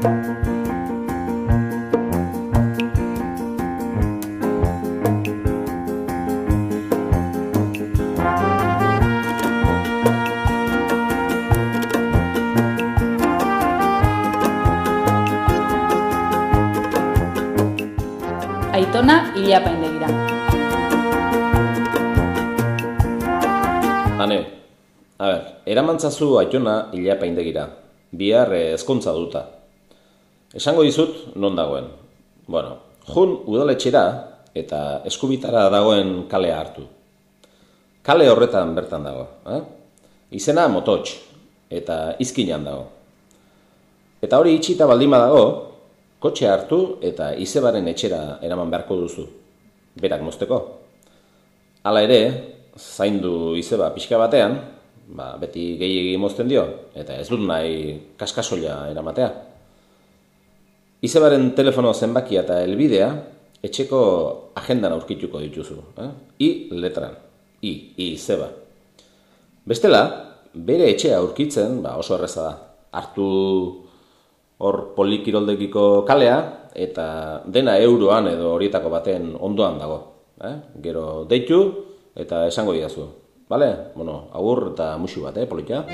Aitona ilapaindegira. Hane, a ber, eramantzazu aitona ilapaindegira. Bihar eh, ezkontza duta. Esango dizut non dagoen. Bueno, jun udaletxera eta eskubitara dagoen kalea hartu. Kale horretan bertan dago. Eh? Izena mototx eta izkinan dago. Eta hori itxita baldima dago, kotxe hartu eta izebaren etxera eraman beharko duzu. Berak mozteko. Hala ere, zaindu izeba pixka batean, ba, beti gehiegi mozten dio, eta ez dut nahi kaskasoia eramatea. Izebaren telefono zenbakia eta helbidea etxeko agendan aurkituko dituzu. Eh? I letran. I, I, zeba. Bestela, bere etxea aurkitzen ba, oso erreza da. Hartu hor polikiroldegiko kalea, eta dena euroan edo horietako baten ondoan dago. Eh? Gero deitu eta esango diazu. Bale? Bueno, agur eta musu bat, eh, politia?